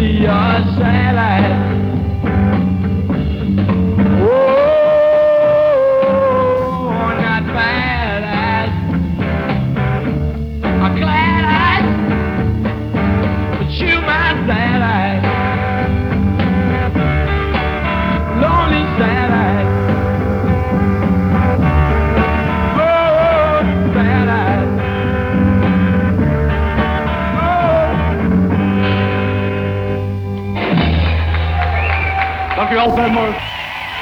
see your satellite. Montreal, Denmark.